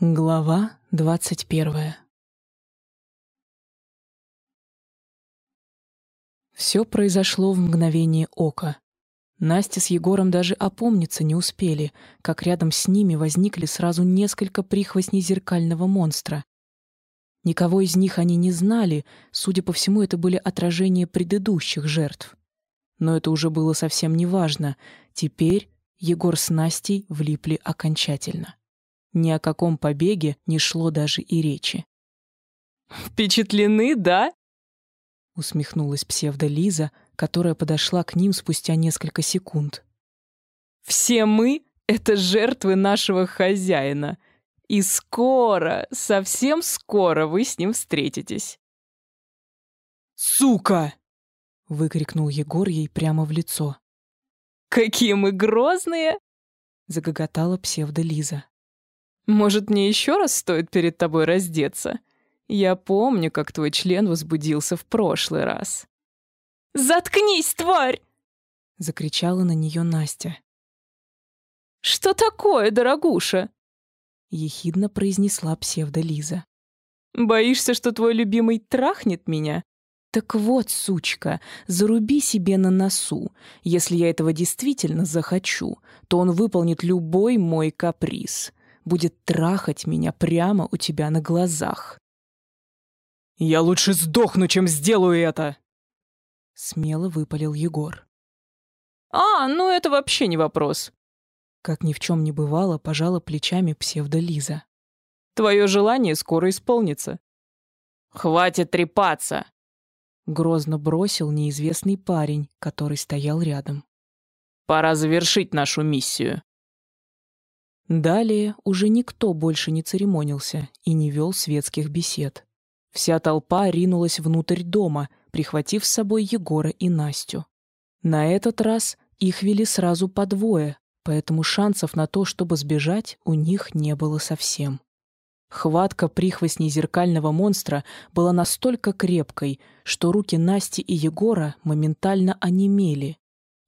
Глава двадцать первая Все произошло в мгновение ока. Настя с Егором даже опомниться не успели, как рядом с ними возникли сразу несколько прихвостней зеркального монстра. Никого из них они не знали, судя по всему, это были отражения предыдущих жертв. Но это уже было совсем неважно. Теперь Егор с Настей влипли окончательно. Ни о каком побеге не шло даже и речи. «Впечатлены, да?» усмехнулась псевдо-Лиза, которая подошла к ним спустя несколько секунд. «Все мы — это жертвы нашего хозяина, и скоро, совсем скоро вы с ним встретитесь». «Сука!» — выкрикнул Егор ей прямо в лицо. «Какие мы грозные!» — загоготала псевдо-Лиза. «Может, мне еще раз стоит перед тобой раздеться? Я помню, как твой член возбудился в прошлый раз». «Заткнись, тварь!» — закричала на нее Настя. «Что такое, дорогуша?» — ехидно произнесла псевдо-Лиза. «Боишься, что твой любимый трахнет меня?» «Так вот, сучка, заруби себе на носу. Если я этого действительно захочу, то он выполнит любой мой каприз. Будет трахать меня прямо у тебя на глазах. «Я лучше сдохну, чем сделаю это!» Смело выпалил Егор. «А, ну это вообще не вопрос!» Как ни в чем не бывало, пожала плечами псевдо-Лиза. «Твое желание скоро исполнится». «Хватит трепаться!» Грозно бросил неизвестный парень, который стоял рядом. «Пора завершить нашу миссию». Далее уже никто больше не церемонился и не вел светских бесед. Вся толпа ринулась внутрь дома, прихватив с собой Егора и Настю. На этот раз их вели сразу по двое, поэтому шансов на то, чтобы сбежать, у них не было совсем. Хватка прихвостней зеркального монстра была настолько крепкой, что руки Насти и Егора моментально онемели.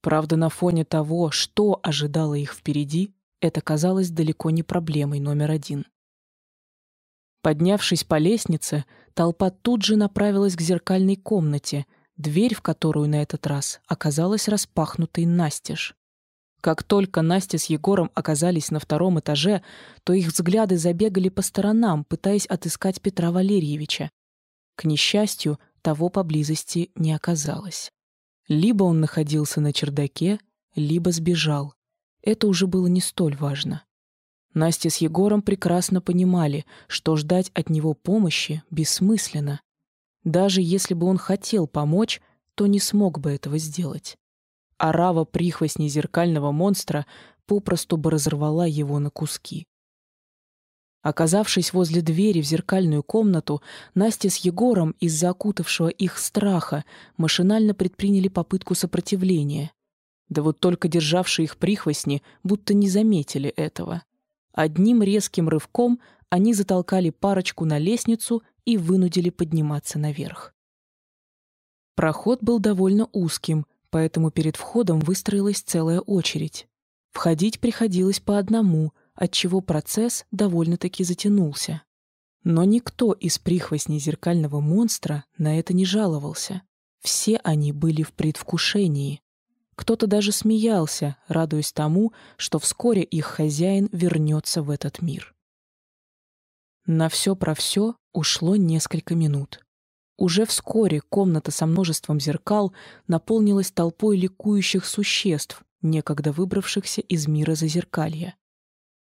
Правда, на фоне того, что ожидало их впереди, это казалось далеко не проблемой номер один. Поднявшись по лестнице, толпа тут же направилась к зеркальной комнате, дверь в которую на этот раз оказалась распахнутой настежь. Как только Настя с Егором оказались на втором этаже, то их взгляды забегали по сторонам, пытаясь отыскать Петра Валерьевича. К несчастью, того поблизости не оказалось. Либо он находился на чердаке, либо сбежал. Это уже было не столь важно. Настя с Егором прекрасно понимали, что ждать от него помощи бессмысленно. Даже если бы он хотел помочь, то не смог бы этого сделать. Арава прихвостней зеркального монстра попросту бы разорвала его на куски. Оказавшись возле двери в зеркальную комнату, Настя с Егором из-за окутавшего их страха машинально предприняли попытку сопротивления. Да вот только державшие их прихвостни будто не заметили этого. Одним резким рывком они затолкали парочку на лестницу и вынудили подниматься наверх. Проход был довольно узким, поэтому перед входом выстроилась целая очередь. Входить приходилось по одному, отчего процесс довольно-таки затянулся. Но никто из прихвостней зеркального монстра на это не жаловался. Все они были в предвкушении. Кто-то даже смеялся, радуясь тому, что вскоре их хозяин вернется в этот мир. На все про все ушло несколько минут. Уже вскоре комната со множеством зеркал наполнилась толпой ликующих существ, некогда выбравшихся из мира зазеркалья.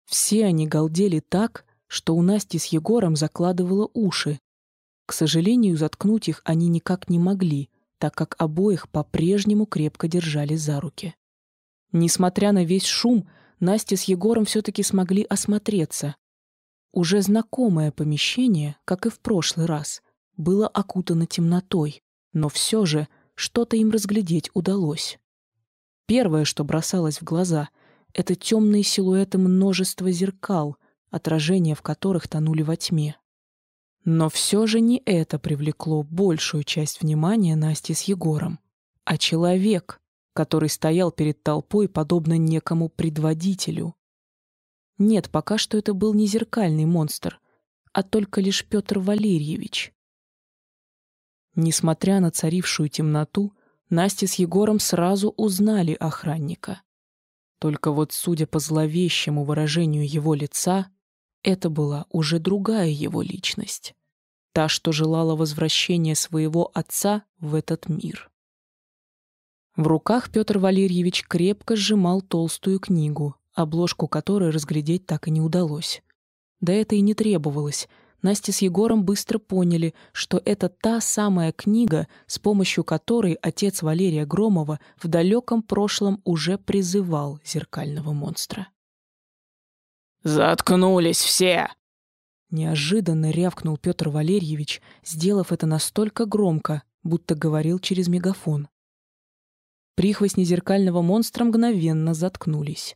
Все они галдели так, что у Насти с Егором закладывало уши. К сожалению, заткнуть их они никак не могли, так как обоих по-прежнему крепко держали за руки. Несмотря на весь шум, Настя с Егором все-таки смогли осмотреться. Уже знакомое помещение, как и в прошлый раз, было окутано темнотой, но все же что-то им разглядеть удалось. Первое, что бросалось в глаза, это темные силуэты множества зеркал, отражения в которых тонули во тьме. Но все же не это привлекло большую часть внимания Насти с Егором, а человек, который стоял перед толпой подобно некому предводителю. Нет, пока что это был не зеркальный монстр, а только лишь Петр Валерьевич. Несмотря на царившую темноту, Настя с Егором сразу узнали охранника. Только вот, судя по зловещему выражению его лица, это была уже другая его личность. Та, что желала возвращения своего отца в этот мир. В руках Петр Валерьевич крепко сжимал толстую книгу, обложку которой разглядеть так и не удалось. Да это и не требовалось. Настя с Егором быстро поняли, что это та самая книга, с помощью которой отец Валерия Громова в далеком прошлом уже призывал зеркального монстра. «Заткнулись все!» Неожиданно рявкнул Петр Валерьевич, сделав это настолько громко, будто говорил через мегафон. Прихвостни зеркального монстра мгновенно заткнулись.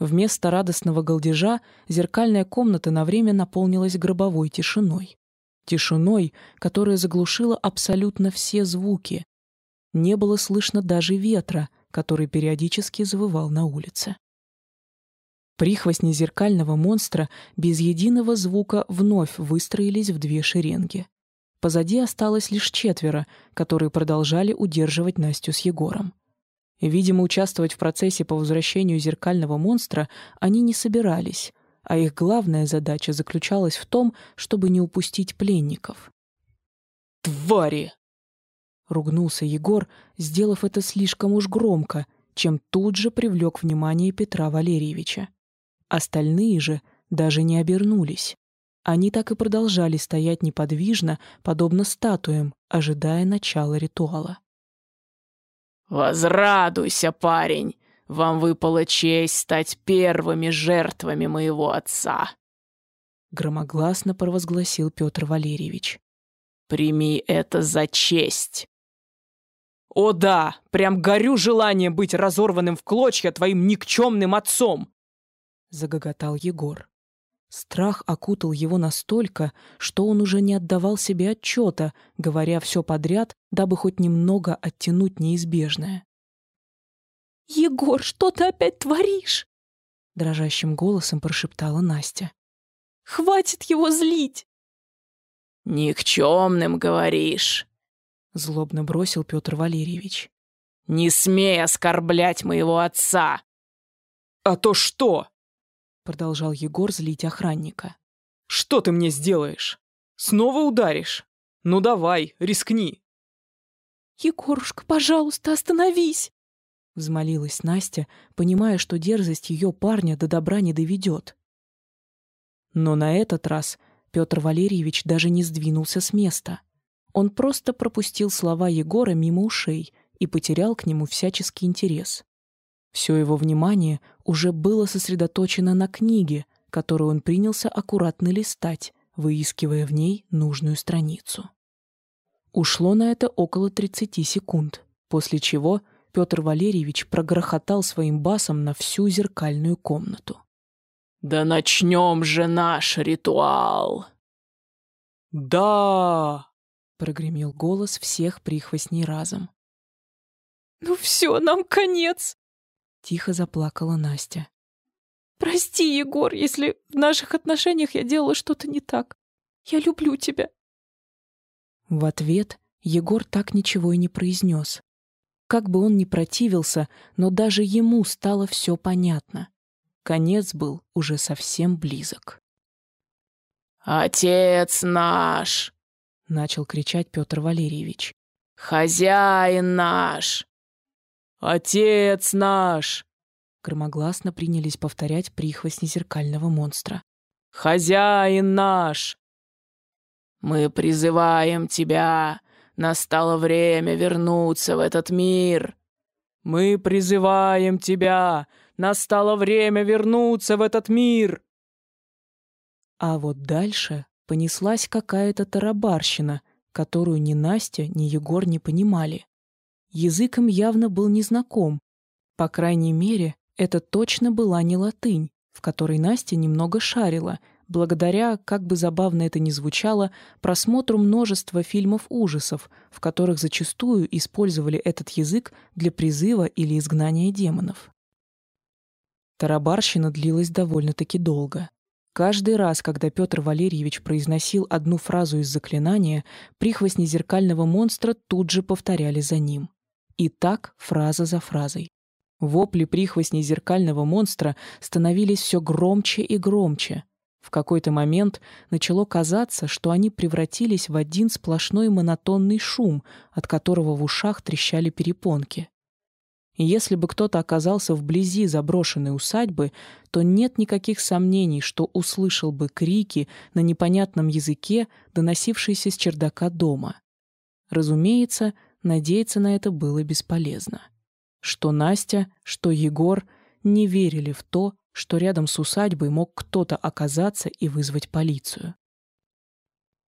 Вместо радостного галдежа зеркальная комната на время наполнилась гробовой тишиной. Тишиной, которая заглушила абсолютно все звуки. Не было слышно даже ветра, который периодически завывал на улице. Прихвостни зеркального монстра без единого звука вновь выстроились в две шеренги. Позади осталось лишь четверо, которые продолжали удерживать Настю с Егором. Видимо, участвовать в процессе по возвращению зеркального монстра они не собирались, а их главная задача заключалась в том, чтобы не упустить пленников. «Твари!» — ругнулся Егор, сделав это слишком уж громко, чем тут же привлек внимание Петра Валерьевича. Остальные же даже не обернулись. Они так и продолжали стоять неподвижно, подобно статуям, ожидая начала ритуала. «Возрадуйся, парень! Вам выпала честь стать первыми жертвами моего отца!» Громогласно провозгласил Петр Валерьевич. «Прими это за честь!» «О да! Прям горю желанием быть разорванным в клочья твоим никчемным отцом!» Загоготал Егор. Страх окутал его настолько, что он уже не отдавал себе отчета, говоря все подряд, дабы хоть немного оттянуть неизбежное. «Егор, что ты опять творишь?» Дрожащим голосом прошептала Настя. «Хватит его злить!» «Никчемным, говоришь?» Злобно бросил Петр Валерьевич. «Не смей оскорблять моего отца!» «А то что?» Продолжал Егор злить охранника. «Что ты мне сделаешь? Снова ударишь? Ну давай, рискни!» «Егорушка, пожалуйста, остановись!» Взмолилась Настя, понимая, что дерзость ее парня до добра не доведет. Но на этот раз Петр Валерьевич даже не сдвинулся с места. Он просто пропустил слова Егора мимо ушей и потерял к нему всяческий интерес. Все его внимание уже было сосредоточено на книге, которую он принялся аккуратно листать, выискивая в ней нужную страницу. Ушло на это около 30 секунд, после чего Петр Валерьевич прогрохотал своим басом на всю зеркальную комнату. «Да начнем же наш ритуал!» «Да!» — прогремел голос всех прихвостней разом. «Ну все, нам конец!» Тихо заплакала Настя. «Прости, Егор, если в наших отношениях я делала что-то не так. Я люблю тебя». В ответ Егор так ничего и не произнес. Как бы он ни противился, но даже ему стало все понятно. Конец был уже совсем близок. «Отец наш!» — начал кричать Петр Валерьевич. «Хозяин наш! «Отец наш!» Громогласно принялись повторять прихвостни зеркального монстра. «Хозяин наш!» «Мы призываем тебя! Настало время вернуться в этот мир!» «Мы призываем тебя! Настало время вернуться в этот мир!» А вот дальше понеслась какая-то тарабарщина, которую ни Настя, ни Егор не понимали. Язык им явно был незнаком. По крайней мере, это точно была не латынь, в которой Настя немного шарила, благодаря, как бы забавно это ни звучало, просмотру множества фильмов ужасов, в которых зачастую использовали этот язык для призыва или изгнания демонов. Тарабарщина длилась довольно-таки долго. Каждый раз, когда Петр Валерьевич произносил одну фразу из заклинания, прихвостни зеркального монстра тут же повторяли за ним. И так фраза за фразой. Вопли прихвостней зеркального монстра становились все громче и громче. В какой-то момент начало казаться, что они превратились в один сплошной монотонный шум, от которого в ушах трещали перепонки. И если бы кто-то оказался вблизи заброшенной усадьбы, то нет никаких сомнений, что услышал бы крики на непонятном языке, доносившиеся с чердака дома. Разумеется, надеяться на это было бесполезно. Что Настя, что Егор не верили в то, что рядом с усадьбой мог кто-то оказаться и вызвать полицию.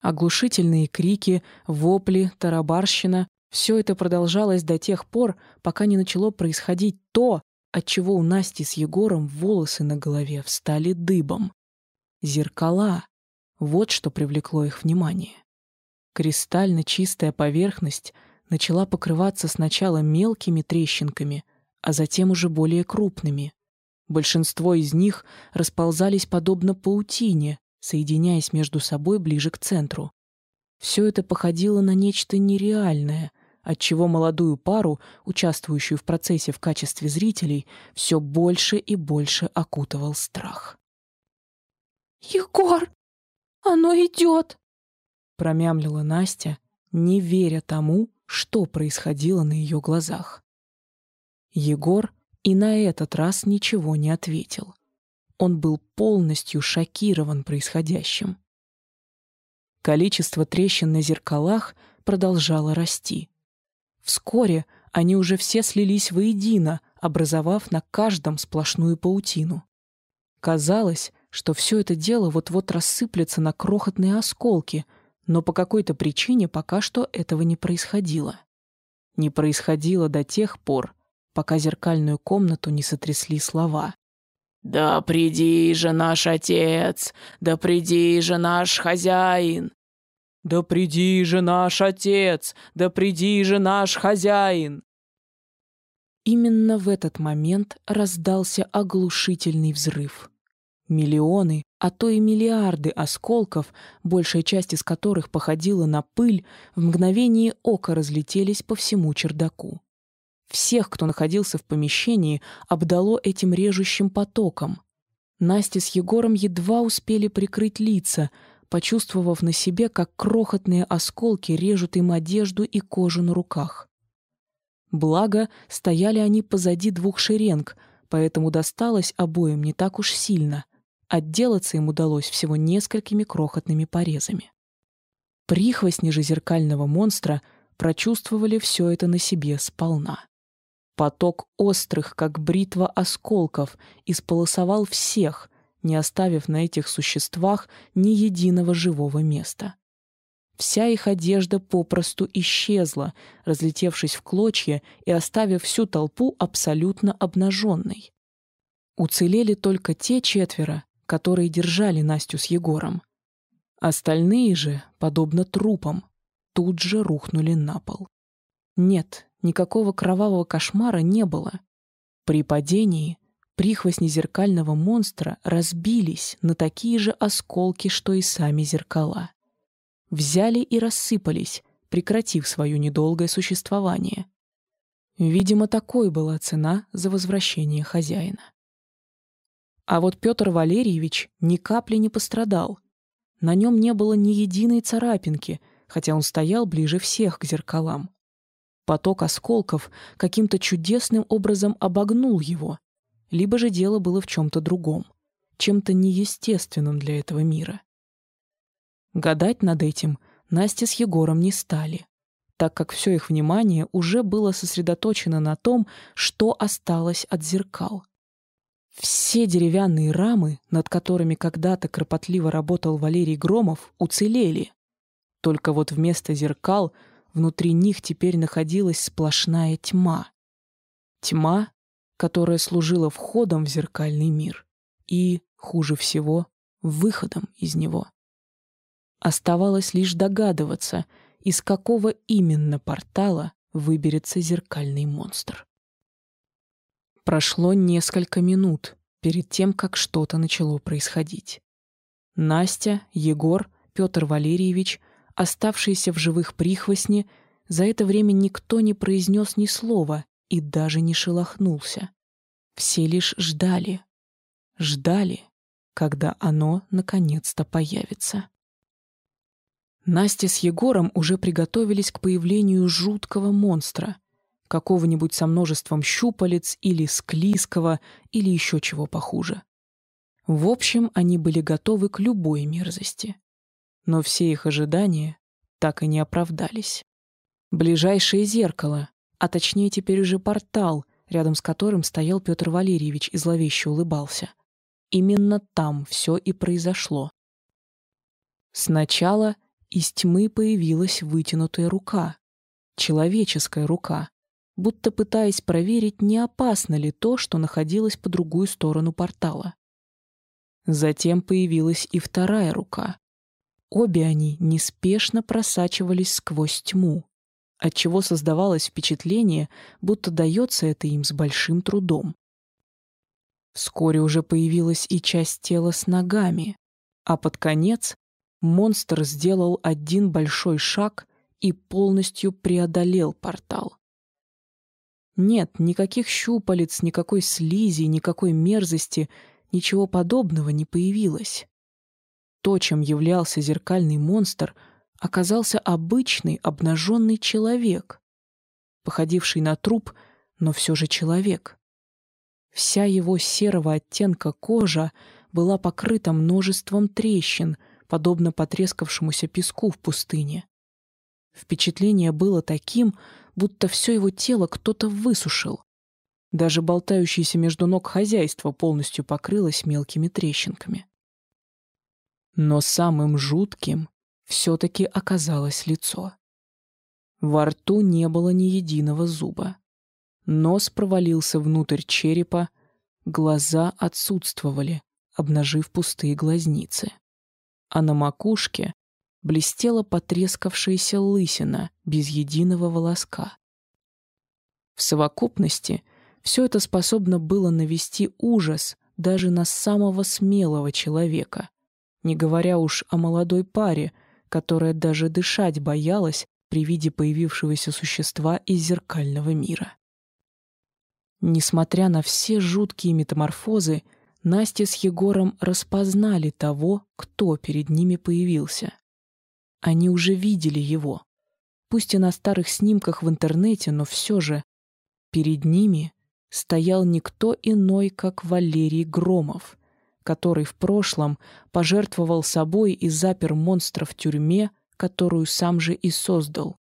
Оглушительные крики, вопли, тарабарщина все это продолжалось до тех пор, пока не начало происходить то, от чего у Насти с Егором волосы на голове встали дыбом. Зеркала. Вот что привлекло их внимание. Кристально чистая поверхность начала покрываться сначала мелкими трещинками, а затем уже более крупными. Большинство из них расползались подобно паутине, соединяясь между собой ближе к центру. Все это походило на нечто нереальное — отчего молодую пару, участвующую в процессе в качестве зрителей, все больше и больше окутывал страх. «Егор, оно идет!» промямлила Настя, не веря тому, что происходило на ее глазах. Егор и на этот раз ничего не ответил. Он был полностью шокирован происходящим. Количество трещин на зеркалах продолжало расти. Вскоре они уже все слились воедино, образовав на каждом сплошную паутину. Казалось, что все это дело вот-вот рассыплется на крохотные осколки, но по какой-то причине пока что этого не происходило. Не происходило до тех пор, пока зеркальную комнату не сотрясли слова. «Да приди же наш отец! Да приди же наш хозяин! «Да приди же наш отец! Да приди же наш хозяин!» Именно в этот момент раздался оглушительный взрыв. Миллионы, а то и миллиарды осколков, большая часть из которых походила на пыль, в мгновение ока разлетелись по всему чердаку. Всех, кто находился в помещении, обдало этим режущим потоком. Настя с Егором едва успели прикрыть лица — почувствовав на себе, как крохотные осколки режут им одежду и кожу на руках. Благо, стояли они позади двух шеренг, поэтому досталось обоим не так уж сильно. Отделаться им удалось всего несколькими крохотными порезами. Прихвостни же зеркального монстра прочувствовали все это на себе сполна. Поток острых, как бритва осколков, исполосовал всех, не оставив на этих существах ни единого живого места. Вся их одежда попросту исчезла, разлетевшись в клочья и оставив всю толпу абсолютно обнаженной. Уцелели только те четверо, которые держали Настю с Егором. Остальные же, подобно трупам, тут же рухнули на пол. Нет, никакого кровавого кошмара не было. При падении прихвостни зеркального монстра разбились на такие же осколки, что и сами зеркала. Взяли и рассыпались, прекратив свое недолгое существование. Видимо, такой была цена за возвращение хозяина. А вот Петр Валерьевич ни капли не пострадал. На нем не было ни единой царапинки, хотя он стоял ближе всех к зеркалам. Поток осколков каким-то чудесным образом обогнул его, либо же дело было в чем-то другом, чем-то неестественным для этого мира. Гадать над этим Настя с Егором не стали, так как все их внимание уже было сосредоточено на том, что осталось от зеркал. Все деревянные рамы, над которыми когда-то кропотливо работал Валерий Громов, уцелели. Только вот вместо зеркал внутри них теперь находилась сплошная тьма. Тьма, которая служила входом в зеркальный мир и, хуже всего, выходом из него. Оставалось лишь догадываться, из какого именно портала выберется зеркальный монстр. Прошло несколько минут, перед тем, как что-то начало происходить. Настя, Егор, Петр Валерьевич, оставшиеся в живых прихвостни, за это время никто не произнес ни слова и даже не шелохнулся. Все лишь ждали. Ждали, когда оно наконец-то появится. Настя с Егором уже приготовились к появлению жуткого монстра, какого-нибудь со множеством щупалец или склизкого, или еще чего похуже. В общем, они были готовы к любой мерзости. Но все их ожидания так и не оправдались. Ближайшее зеркало, а точнее теперь уже портал, рядом с которым стоял Петр Валерьевич и зловеще улыбался. Именно там все и произошло. Сначала из тьмы появилась вытянутая рука. Человеческая рука, будто пытаясь проверить, не опасно ли то, что находилось по другую сторону портала. Затем появилась и вторая рука. Обе они неспешно просачивались сквозь тьму, отчего создавалось впечатление, будто дается это им с большим трудом. Вскоре уже появилась и часть тела с ногами, а под конец монстр сделал один большой шаг и полностью преодолел портал. Нет, никаких щупалец, никакой слизи, никакой мерзости, ничего подобного не появилось. То, чем являлся зеркальный монстр, оказался обычный обнаженный человек, походивший на труп, но все же человек. Вся его серого оттенка кожа была покрыта множеством трещин, подобно потрескавшемуся песку в пустыне. Впечатление было таким, будто все его тело кто-то высушил. Даже болтающееся между ног хозяйство полностью покрылось мелкими трещинками. Но самым жутким все-таки оказалось лицо. Во рту не было ни единого зуба. Нос провалился внутрь черепа, глаза отсутствовали, обнажив пустые глазницы. А на макушке блестела потрескавшаяся лысина без единого волоска. В совокупности все это способно было навести ужас даже на самого смелого человека, не говоря уж о молодой паре, которая даже дышать боялась при виде появившегося существа из зеркального мира. Несмотря на все жуткие метаморфозы, Настя с Егором распознали того, кто перед ними появился. Они уже видели его. Пусть и на старых снимках в интернете, но все же перед ними стоял никто иной, как Валерий Громов, который в прошлом пожертвовал собой и запер монстра в тюрьме, которую сам же и создал.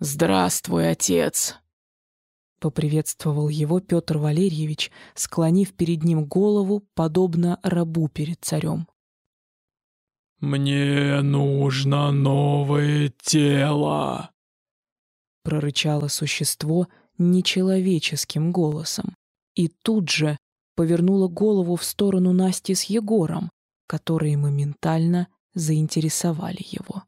«Здравствуй, отец!» Поприветствовал его Петр Валерьевич, склонив перед ним голову, подобно рабу перед царем. «Мне нужно новое тело!» Прорычало существо нечеловеческим голосом. И тут же повернуло голову в сторону Насти с Егором, которые моментально заинтересовали его.